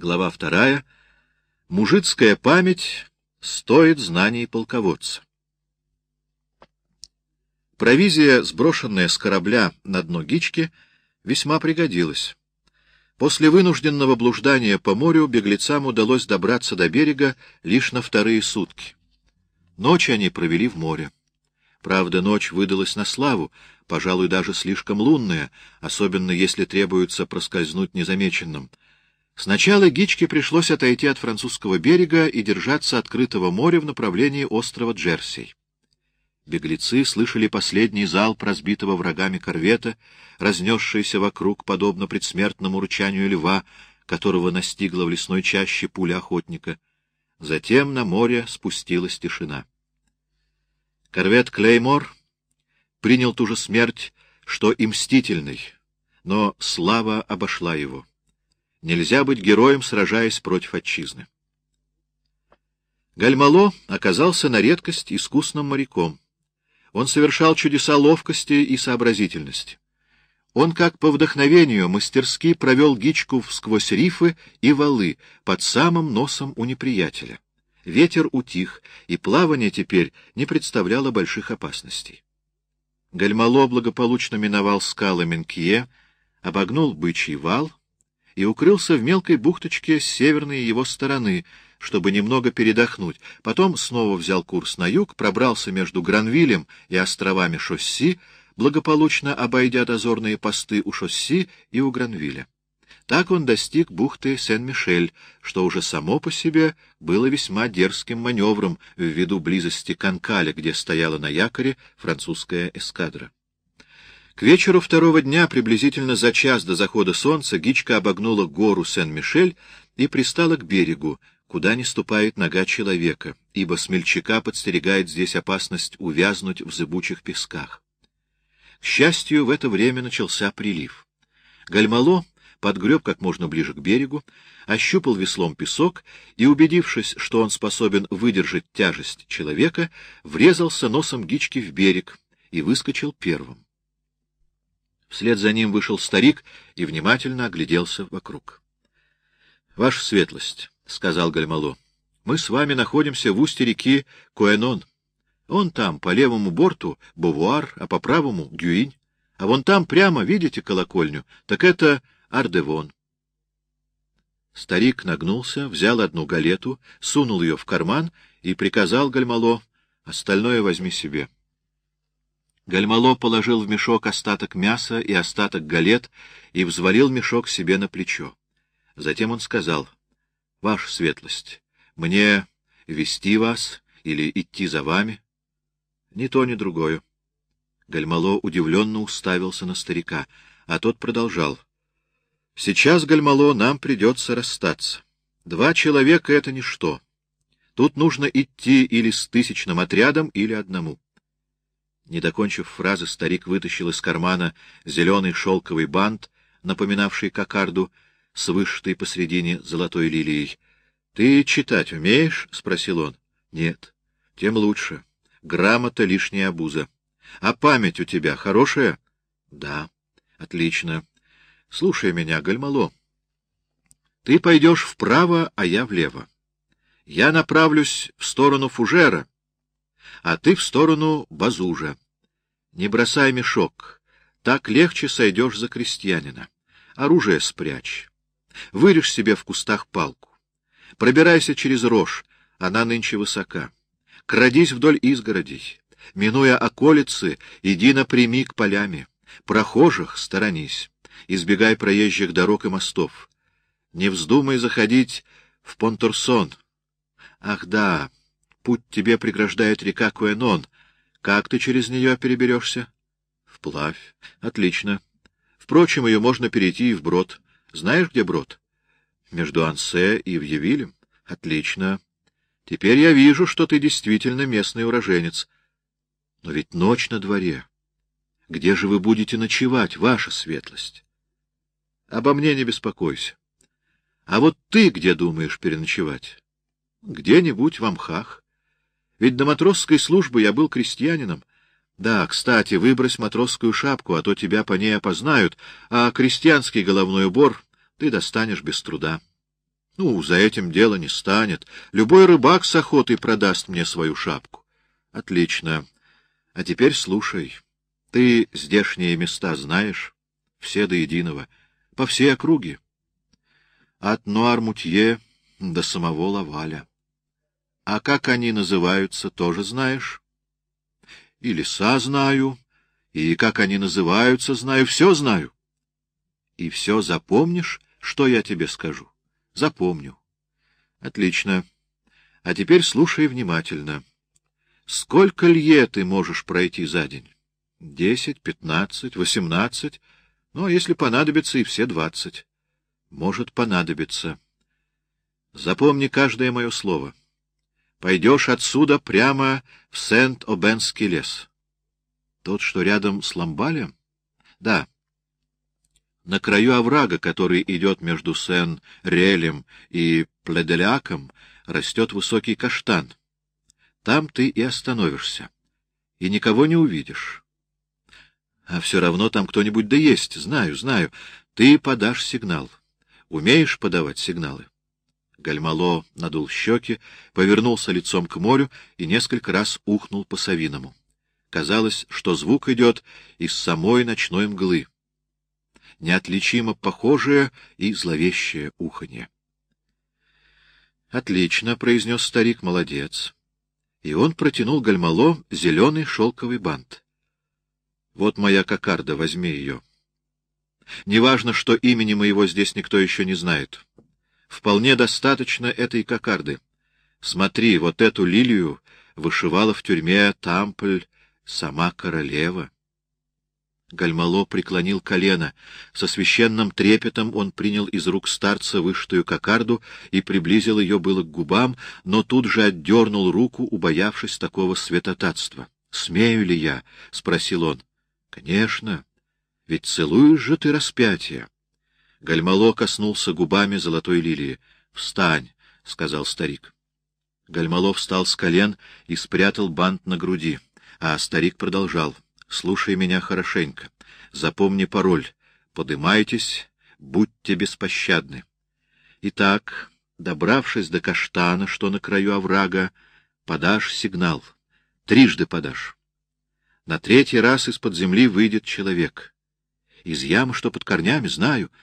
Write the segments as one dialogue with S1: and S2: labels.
S1: Глава вторая. Мужицкая память стоит знаний полководца. Провизия, сброшенная с корабля на дно гички, весьма пригодилась. После вынужденного блуждания по морю беглецам удалось добраться до берега лишь на вторые сутки. Ночь они провели в море. Правда, ночь выдалась на славу, пожалуй, даже слишком лунная, особенно если требуется проскользнуть незамеченным — Сначала Гичке пришлось отойти от французского берега и держаться открытого моря в направлении острова Джерси. Беглецы слышали последний залп разбитого врагами корвета, разнесшийся вокруг, подобно предсмертному рычанию льва, которого настигла в лесной чаще пуля охотника. Затем на море спустилась тишина. Корвет Клеймор принял ту же смерть, что и мстительный, но слава обошла его. Нельзя быть героем, сражаясь против отчизны. Гальмало оказался на редкость искусным моряком. Он совершал чудеса ловкости и сообразительности. Он, как по вдохновению, мастерски провел гичку сквозь рифы и валы под самым носом у неприятеля. Ветер утих, и плавание теперь не представляло больших опасностей. Гальмало благополучно миновал скалы Менкье, обогнул бычий вал и укрылся в мелкой бухточке с северной его стороны, чтобы немного передохнуть. Потом снова взял курс на юг, пробрался между Гранвилем и островами Шосси, благополучно обойдя дозорные посты у Шосси и у Гранвиля. Так он достиг бухты Сен-Мишель, что уже само по себе было весьма дерзким маневром ввиду близости Канкаля, где стояла на якоре французская эскадра. К вечеру второго дня, приблизительно за час до захода солнца, Гичка обогнула гору Сен-Мишель и пристала к берегу, куда не ступает нога человека, ибо смельчака подстерегает здесь опасность увязнуть в зыбучих песках. К счастью, в это время начался прилив. Гальмало подгреб как можно ближе к берегу, ощупал веслом песок и, убедившись, что он способен выдержать тяжесть человека, врезался носом гички в берег и выскочил первым. Вслед за ним вышел старик и внимательно огляделся вокруг. — Ваша светлость, — сказал Гальмало, — мы с вами находимся в устье реки Коэнон. Он там, по левому борту, Бувуар, а по правому — Гюинь. А вон там прямо, видите колокольню, так это Ардевон. Старик нагнулся, взял одну галету, сунул ее в карман и приказал Гальмало, остальное возьми себе. — Гальмало положил в мешок остаток мяса и остаток галет и взвалил мешок себе на плечо. Затем он сказал, — Ваша светлость, мне вести вас или идти за вами? — Ни то, ни другое. Гальмало удивленно уставился на старика, а тот продолжал. — Сейчас, Гальмало, нам придется расстаться. Два человека — это ничто. Тут нужно идти или с тысячным отрядом, или одному. Не докончив фразы, старик вытащил из кармана зеленый шелковый бант, напоминавший кокарду, с вышитой посредине золотой лилией. — Ты читать умеешь? — спросил он. — Нет. — Тем лучше. Грамота — лишняя обуза. — А память у тебя хорошая? — Да. — Отлично. Слушай меня, Гальмало. Ты пойдешь вправо, а я влево. Я направлюсь в сторону Фужера, а ты в сторону Базужа. Не бросай мешок, так легче сойдешь за крестьянина. Оружие спрячь. Вырежь себе в кустах палку. Пробирайся через рожь, она нынче высока. Крадись вдоль изгородей. Минуя околицы, иди напрямик полями. Прохожих сторонись. Избегай проезжих дорог и мостов. Не вздумай заходить в Понтурсон. Ах да, путь тебе преграждает река Куэнон. Как ты через нее переберешься? — Вплавь. Отлично. Впрочем, ее можно перейти и вброд. Знаешь, где брод? — Между Ансе и Вьявилем. — Отлично. Теперь я вижу, что ты действительно местный уроженец. Но ведь ночь на дворе. Где же вы будете ночевать, ваша светлость? Обо мне не беспокойся. А вот ты где думаешь переночевать? Где-нибудь в Амхах. Ведь до матросской службы я был крестьянином. Да, кстати, выбрось матросскую шапку, а то тебя по ней опознают, а крестьянский головной убор ты достанешь без труда. Ну, за этим дело не станет. Любой рыбак с охотой продаст мне свою шапку. Отлично. А теперь слушай. Ты здешние места знаешь? Все до единого. По всей округе. От Нуар-Мутье до самого Лаваля. А как они называются, тоже знаешь? И леса знаю, и как они называются, знаю, все знаю. И все запомнишь, что я тебе скажу? Запомню. Отлично. А теперь слушай внимательно. Сколько лье ты можешь пройти за день? Десять, пятнадцать, восемнадцать, ну, а если понадобится, и все двадцать. Может понадобиться. Запомни каждое мое слово. Пойдешь отсюда прямо в Сент-Обенский лес. Тот, что рядом с Ламбалем? Да. На краю оврага, который идет между Сен-Релем и Пледеляком, растет высокий каштан. Там ты и остановишься. И никого не увидишь. А все равно там кто-нибудь да есть. Знаю, знаю. Ты подашь сигнал. Умеешь подавать сигналы? Гальмало надул щеки, повернулся лицом к морю и несколько раз ухнул по-совиному. Казалось, что звук идет из самой ночной мглы. Неотличимо похожее и зловещее уханье. — Отлично, — произнес старик, — молодец. И он протянул Гальмало зеленый шелковый бант. — Вот моя кокарда, возьми ее. Неважно, что имени моего здесь никто еще не знает. Вполне достаточно этой кокарды. Смотри, вот эту лилию вышивала в тюрьме Тампль сама королева. Гальмало преклонил колено. Со священным трепетом он принял из рук старца вышитую кокарду и приблизил ее было к губам, но тут же отдернул руку, убоявшись такого святотатства. — Смею ли я? — спросил он. — Конечно. Ведь целуешь же ты распятие. Гальмало коснулся губами золотой лилии. — Встань, — сказал старик. Гальмало встал с колен и спрятал бант на груди, а старик продолжал. — Слушай меня хорошенько. Запомни пароль. Подымайтесь, будьте беспощадны. Итак, добравшись до каштана, что на краю оврага, подашь сигнал. Трижды подашь. На третий раз из-под земли выйдет человек. Из ямы, что под корнями, знаю —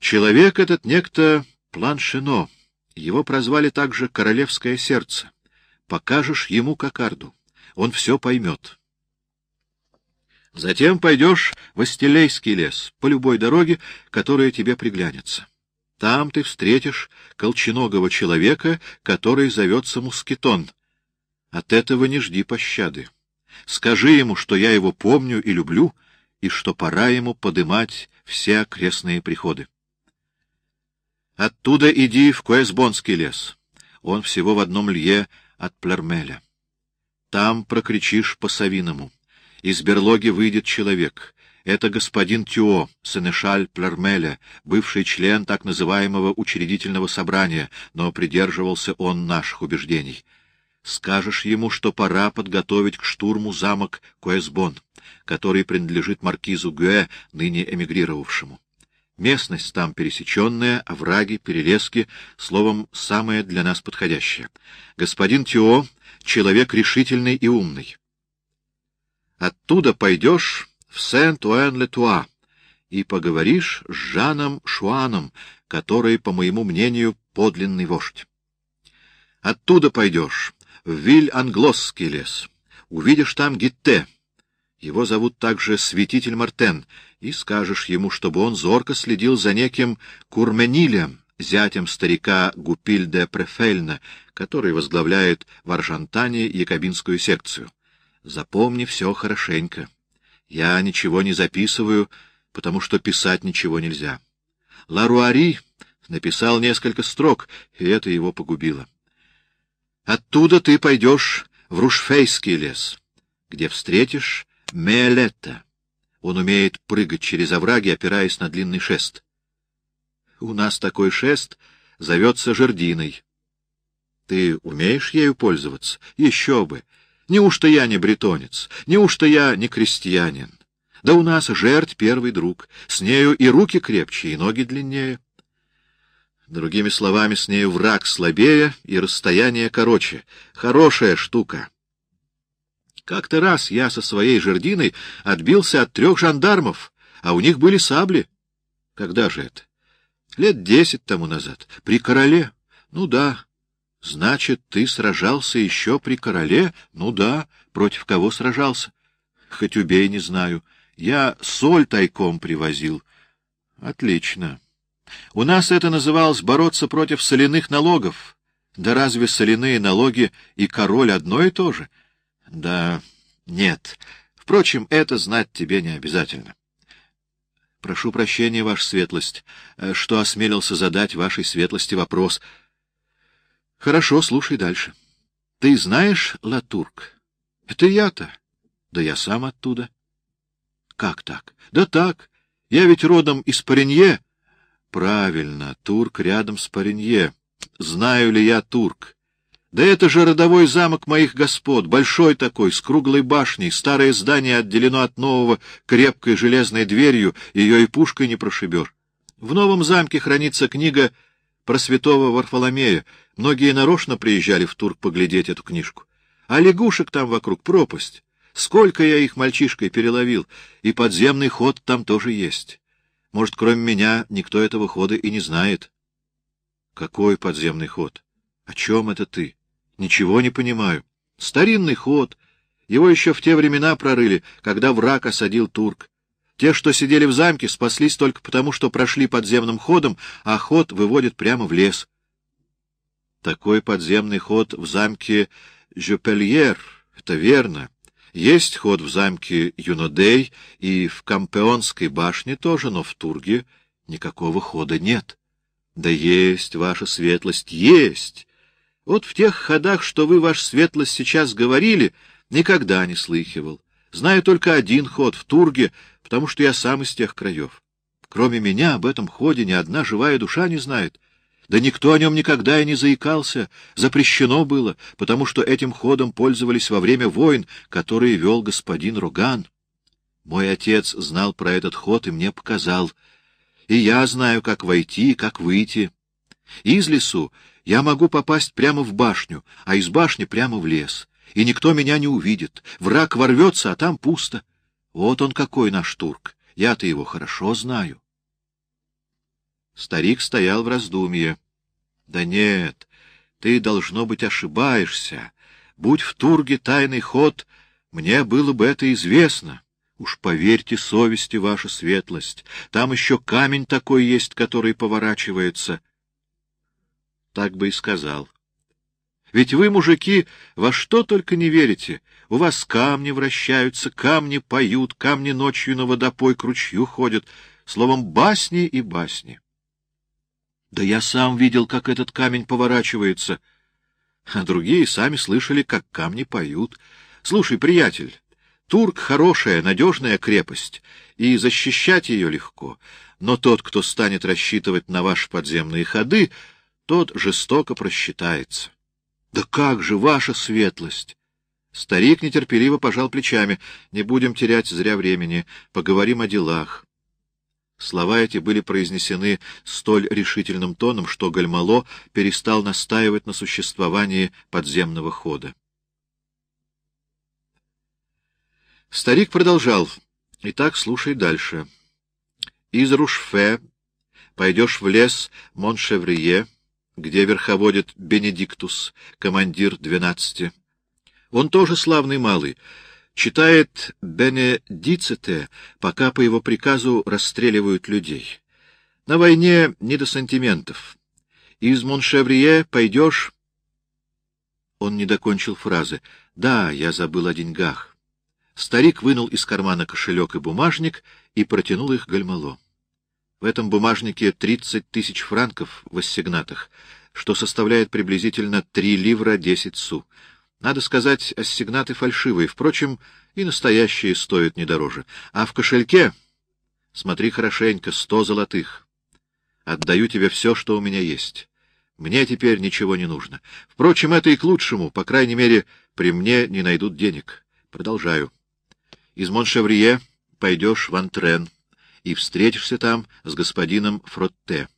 S1: Человек этот некто Планшино. Его прозвали также «Королевское сердце». Покажешь ему кокарду. Он все поймет. Затем пойдешь в Астелейский лес, по любой дороге, которая тебе приглянется. Там ты встретишь колченогого человека, который зовется Мускетон. От этого не жди пощады. Скажи ему, что я его помню и люблю, и что пора ему подымать все окрестные приходы. Оттуда иди в Куэсбонский лес. Он всего в одном лье от Плермеля. Там прокричишь по-совиному. Из берлоги выйдет человек. Это господин Тюо, сенешаль Плермеля, бывший член так называемого учредительного собрания, но придерживался он наших убеждений. Скажешь ему, что пора подготовить к штурму замок Куэсбон, который принадлежит маркизу Гюэ, ныне эмигрировавшему. Местность там пересеченная, овраги, перелески, словом, самое для нас подходящее. Господин Тио — человек решительный и умный. Оттуда пойдешь в Сент-Уэн-Ле-Туа и поговоришь с Жаном Шуаном, который, по моему мнению, подлинный вождь. Оттуда пойдешь в Виль-Англосский лес. Увидишь там Гитте. Его зовут также Святитель Мартен — и скажешь ему, чтобы он зорко следил за неким Курменилем, зятем старика Гупиль де Префельна, который возглавляет в Аржантане якобинскую секцию. Запомни все хорошенько. Я ничего не записываю, потому что писать ничего нельзя. Ларуари написал несколько строк, и это его погубило. Оттуда ты пойдешь в Рушфейский лес, где встретишь Меэлетта. Он умеет прыгать через овраги, опираясь на длинный шест. У нас такой шест зовется жердиной. Ты умеешь ею пользоваться? Еще бы! Неужто я не бретонец? Неужто я не крестьянин? Да у нас жерть первый друг. С нею и руки крепче, и ноги длиннее. Другими словами, с нею враг слабее и расстояние короче. Хорошая штука. Как-то раз я со своей жердиной отбился от трех жандармов, а у них были сабли. Когда же это? Лет десять тому назад. При короле? Ну да. Значит, ты сражался еще при короле? Ну да. Против кого сражался? Хоть убей, не знаю. Я соль тайком привозил. Отлично. У нас это называлось бороться против соляных налогов. Да разве соляные налоги и король одно и то же? Да, нет. Впрочем, это знать тебе не обязательно. Прошу прощения, Ваша Светлость, э, что осмелился задать Вашей Светлости вопрос. Хорошо, слушай дальше. Ты знаешь Латурк? Это я-то. Да я сам оттуда. Как так? Да так. Я ведь родом из Паренье. Правильно, турк рядом с Паренье. Знаю ли я турк? Да это же родовой замок моих господ, большой такой, с круглой башней, старое здание отделено от нового крепкой железной дверью, ее и пушкой не прошибешь. В новом замке хранится книга про святого Варфоломея. Многие нарочно приезжали в Турк поглядеть эту книжку. А лягушек там вокруг пропасть. Сколько я их мальчишкой переловил, и подземный ход там тоже есть. Может, кроме меня, никто этого хода и не знает. Какой подземный ход? О чем это ты? Ничего не понимаю. Старинный ход. Его еще в те времена прорыли, когда враг осадил турк. Те, что сидели в замке, спаслись только потому, что прошли подземным ходом, а ход выводит прямо в лес. Такой подземный ход в замке Жюпельер, это верно. Есть ход в замке Юнодей и в Кампеонской башне тоже, но в Турге никакого хода нет. Да есть, ваша светлость, есть! Вот в тех ходах, что вы, ваш светлость, сейчас говорили, никогда не слыхивал. Знаю только один ход в Турге, потому что я сам из тех краев. Кроме меня об этом ходе ни одна живая душа не знает. Да никто о нем никогда и не заикался. Запрещено было, потому что этим ходом пользовались во время войн, которые вел господин Роган. Мой отец знал про этот ход и мне показал. И я знаю, как войти и как выйти. Из лесу я могу попасть прямо в башню, а из башни прямо в лес. И никто меня не увидит. Враг ворвется, а там пусто. Вот он какой наш турк. Я-то его хорошо знаю. Старик стоял в раздумье. — Да нет, ты, должно быть, ошибаешься. Будь в Турге тайный ход, мне было бы это известно. Уж поверьте совести, ваша светлость. Там еще камень такой есть, который поворачивается так бы и сказал. Ведь вы, мужики, во что только не верите. У вас камни вращаются, камни поют, камни ночью на водопой к ручью ходят. Словом, басни и басни. Да я сам видел, как этот камень поворачивается. А другие сами слышали, как камни поют. Слушай, приятель, Турк — хорошая, надежная крепость, и защищать ее легко. Но тот, кто станет рассчитывать на ваши подземные ходы, тот жестоко просчитается. — Да как же, ваша светлость! Старик нетерпеливо пожал плечами. — Не будем терять зря времени, поговорим о делах. Слова эти были произнесены столь решительным тоном, что Гальмало перестал настаивать на существовании подземного хода. Старик продолжал. — Итак, слушай дальше. Из Рушфе пойдешь в лес Моншеврие, где верховодит Бенедиктус, командир двенадцати. Он тоже славный малый, читает Бенедиците, пока по его приказу расстреливают людей. На войне не до сантиментов. Из Моншеврие пойдешь... Он не докончил фразы. «Да, я забыл о деньгах». Старик вынул из кармана кошелек и бумажник и протянул их Гальмало. В этом бумажнике 30 тысяч франков в ассигнатах, что составляет приблизительно 3 ливра 10 су. Надо сказать, ассигнаты фальшивые, впрочем, и настоящие стоят не дороже. А в кошельке, смотри хорошенько, 100 золотых. Отдаю тебе все, что у меня есть. Мне теперь ничего не нужно. Впрочем, это и к лучшему, по крайней мере, при мне не найдут денег. Продолжаю. Из Моншеврие пойдешь в Антрен и встретишься там с господином Фротте.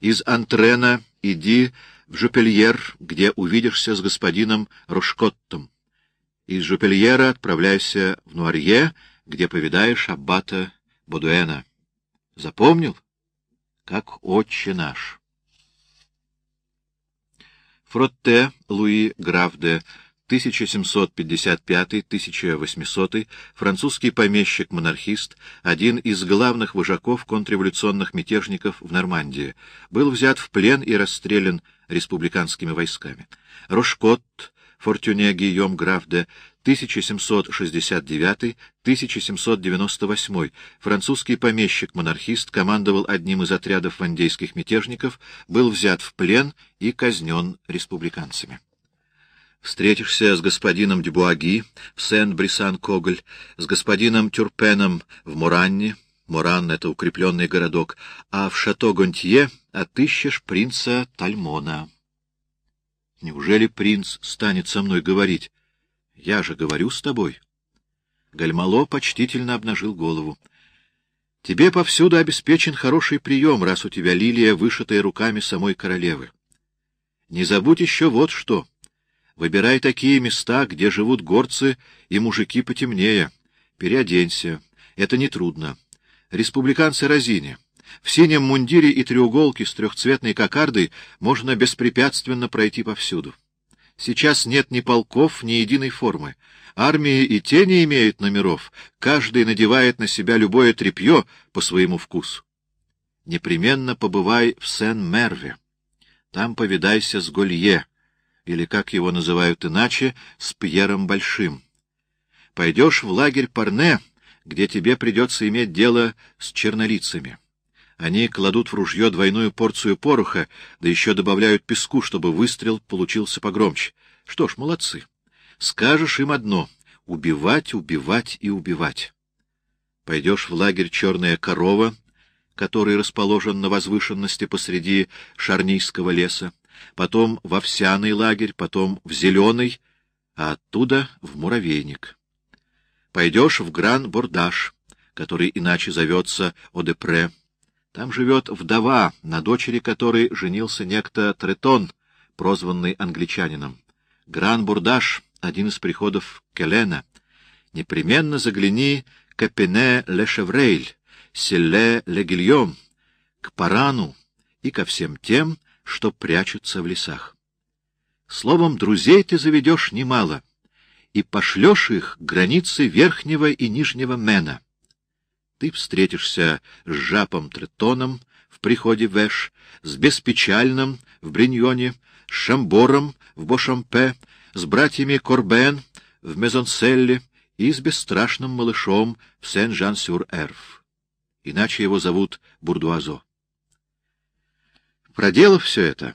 S1: Из Антрена иди в Жупельер, где увидишься с господином Рушкоттом. Из Жупельера отправляйся в Нуарье, где повидаешь аббата Бодуэна. Запомнил? Как отче наш. Фротте Луи граф де 1755-1800, французский помещик-монархист, один из главных вожаков контрреволюционных мятежников в Нормандии, был взят в плен и расстрелян республиканскими войсками. Рошкот, Фортюне Гийом граф де 1769-1798, французский помещик-монархист, командовал одним из отрядов вандейских мятежников, был взят в плен и казнен республиканцами. Встретишься с господином Дюбуаги в Сен-Брисан-Коголь, с господином Тюрпеном в Муранне, Муран — это укрепленный городок, а в Шато-Гонтье отыщешь принца Тальмона. Неужели принц станет со мной говорить? Я же говорю с тобой. Гальмало почтительно обнажил голову. Тебе повсюду обеспечен хороший прием, раз у тебя лилия, вышитая руками самой королевы. Не забудь еще вот что. Выбирай такие места, где живут горцы и мужики потемнее. Переоденься. Это нетрудно. Республиканцы разине. В синем мундире и треуголке с трехцветной кокардой можно беспрепятственно пройти повсюду. Сейчас нет ни полков, ни единой формы. Армии и те не имеют номеров. Каждый надевает на себя любое тряпье по своему вкусу. Непременно побывай в Сен-Мерве. Там повидайся с Голье или, как его называют иначе, с Пьером Большим. Пойдешь в лагерь Парне, где тебе придется иметь дело с чернолицами. Они кладут в ружье двойную порцию пороха, да еще добавляют песку, чтобы выстрел получился погромче. Что ж, молодцы. Скажешь им одно — убивать, убивать и убивать. Пойдешь в лагерь «Черная корова», который расположен на возвышенности посреди Шарнийского леса потом в овсяный лагерь, потом в зеленый, а оттуда в муравейник. Пойдешь в Гран-Бордаш, который иначе зовется Одепре. Там живет вдова, на дочери которой женился некто Третон, прозванный англичанином. Гран-Бурдаш — один из приходов Келена. Непременно загляни к Эпене-Ле-Шеврейль, Селе-Ле-Гильем, к Парану и ко всем тем, что прячутся в лесах. Словом, друзей ты заведешь немало, и пошлешь их к границе Верхнего и Нижнего Мена. Ты встретишься с Жапом Третоном в приходе Вэш, с Беспечальным в Бриньоне, с Шамбором в Бошампе, с братьями Корбен в Мезонселле и с бесстрашным малышом в Сен-Жан-Сюр-Эрф. Иначе его зовут Бурдуазо. Проделав все это,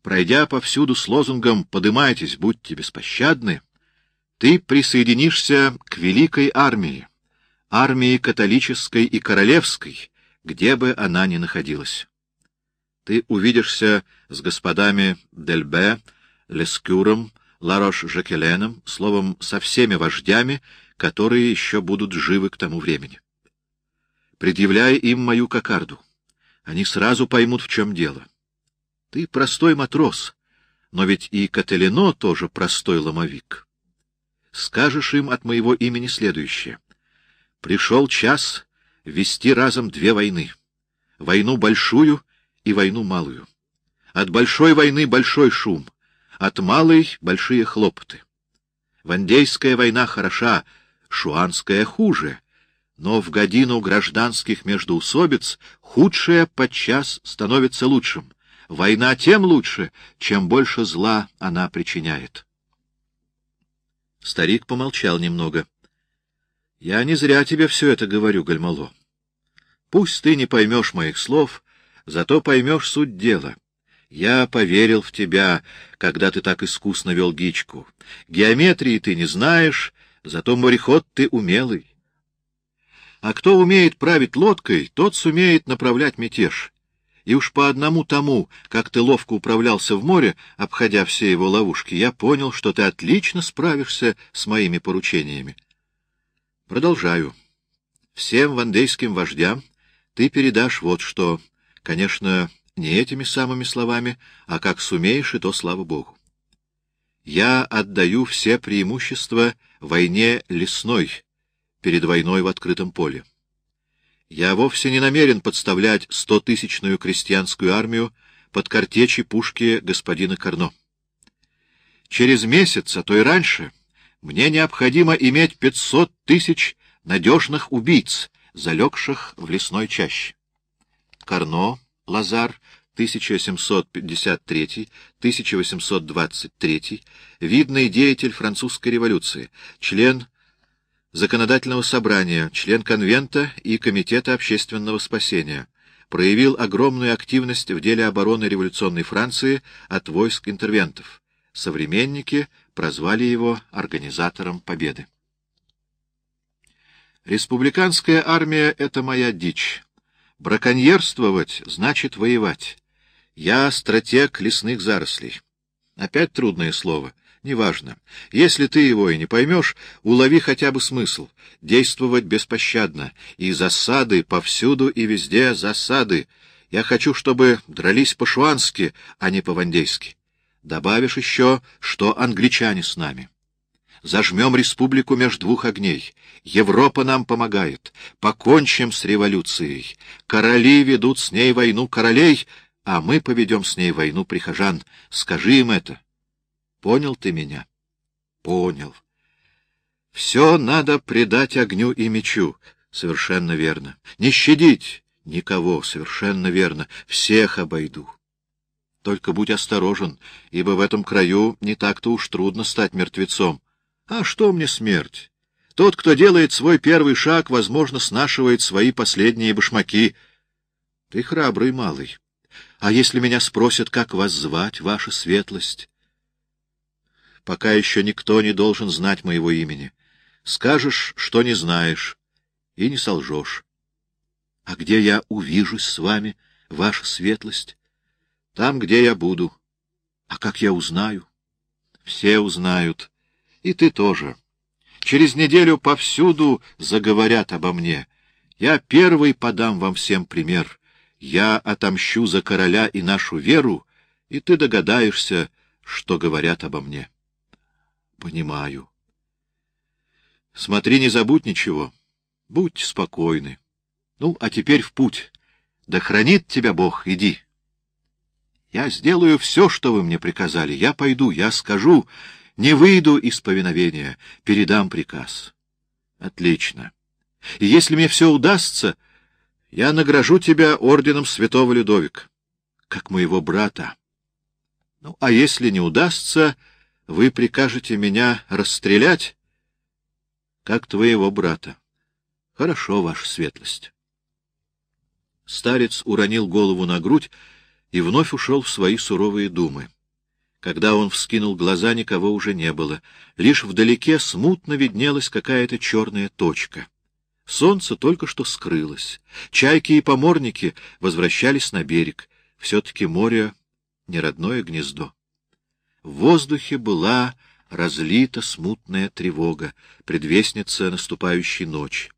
S1: пройдя повсюду с лозунгом «Подымайтесь, будьте беспощадны», ты присоединишься к великой армии, армии католической и королевской, где бы она ни находилась. Ты увидишься с господами Дельбе, Лескюром, Ларош-Жакеленом, словом, со всеми вождями, которые еще будут живы к тому времени. Предъявляй им мою кокарду. Они сразу поймут, в чем дело. Ты простой матрос, но ведь и Кателино тоже простой ломовик. Скажешь им от моего имени следующее. Пришел час вести разом две войны. Войну большую и войну малую. От большой войны большой шум, от малой — большие хлопоты. Вандейская война хороша, шуанская хуже — но в годину гражданских междоусобиц худшее подчас становится лучшим. Война тем лучше, чем больше зла она причиняет. Старик помолчал немного. — Я не зря тебе все это говорю, Гальмало. Пусть ты не поймешь моих слов, зато поймешь суть дела. Я поверил в тебя, когда ты так искусно вел гичку. Геометрии ты не знаешь, зато мореход ты умелый. А кто умеет править лодкой, тот сумеет направлять мятеж. И уж по одному тому, как ты ловко управлялся в море, обходя все его ловушки, я понял, что ты отлично справишься с моими поручениями. Продолжаю. Всем вандейским вождям ты передашь вот что. Конечно, не этими самыми словами, а как сумеешь, и то слава Богу. Я отдаю все преимущества войне лесной, перед войной в открытом поле. Я вовсе не намерен подставлять стотысячную крестьянскую армию под картечи пушки господина Карно. Через месяц, а то и раньше, мне необходимо иметь пятьсот тысяч надежных убийц, залегших в лесной чаще. Карно, Лазар, 1753-1823, видный деятель французской революции, член Законодательного собрания, член конвента и Комитета общественного спасения, проявил огромную активность в деле обороны революционной Франции от войск интервентов. Современники прозвали его организатором победы. Республиканская армия — это моя дичь. Браконьерствовать значит воевать. Я стратег лесных зарослей. Опять трудное слово. Неважно. Если ты его и не поймешь, улови хотя бы смысл. Действовать беспощадно. И засады повсюду и везде засады. Я хочу, чтобы дрались по-шуански, а не по-вандейски. Добавишь еще, что англичане с нами. Зажмем республику между двух огней. Европа нам помогает. Покончим с революцией. Короли ведут с ней войну королей, а мы поведем с ней войну прихожан. Скажи им это. Понял ты меня? Понял. Все надо предать огню и мечу. Совершенно верно. Не щадить никого. Совершенно верно. Всех обойду. Только будь осторожен, ибо в этом краю не так-то уж трудно стать мертвецом. А что мне смерть? Тот, кто делает свой первый шаг, возможно, снашивает свои последние башмаки. Ты храбрый малый. А если меня спросят, как вас звать, ваша светлость? Пока еще никто не должен знать моего имени. Скажешь, что не знаешь, и не солжешь. А где я увижусь с вами, ваша светлость? Там, где я буду. А как я узнаю? Все узнают. И ты тоже. Через неделю повсюду заговорят обо мне. Я первый подам вам всем пример. Я отомщу за короля и нашу веру, и ты догадаешься, что говорят обо мне. Понимаю. Смотри, не забудь ничего. Будь спокойны. Ну, а теперь в путь. Да хранит тебя Бог, иди. Я сделаю все, что вы мне приказали. Я пойду, я скажу, не выйду из повиновения, передам приказ. Отлично. И если мне все удастся, я награжу тебя орденом святого Людовика, как моего брата. Ну, а если не удастся, вы прикажете меня расстрелять, как твоего брата. Хорошо, ваша светлость. Старец уронил голову на грудь и вновь ушел в свои суровые думы. Когда он вскинул глаза, никого уже не было. Лишь вдалеке смутно виднелась какая-то черная точка. Солнце только что скрылось. Чайки и поморники возвращались на берег. Все-таки море — не родное гнездо. В воздухе была разлита смутная тревога, предвестница наступающей ночи.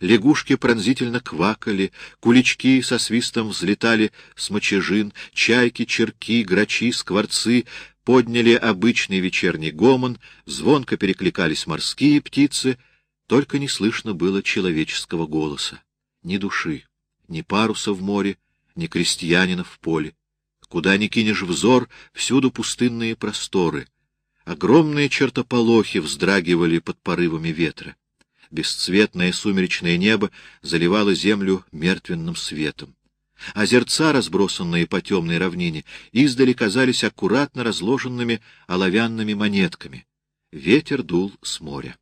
S1: Лягушки пронзительно квакали, кулички со свистом взлетали с мочежин, чайки, черки, грачи, скворцы подняли обычный вечерний гомон, звонко перекликались морские птицы, только не слышно было человеческого голоса. Ни души, ни паруса в море, ни крестьянина в поле. Куда ни кинешь взор, всюду пустынные просторы. Огромные чертополохи вздрагивали под порывами ветра бесцветное сумеречное небо заливало землю мертвенным светом. Озерца, разбросанные по темной равнине, издали казались аккуратно разложенными оловянными монетками. Ветер дул с моря.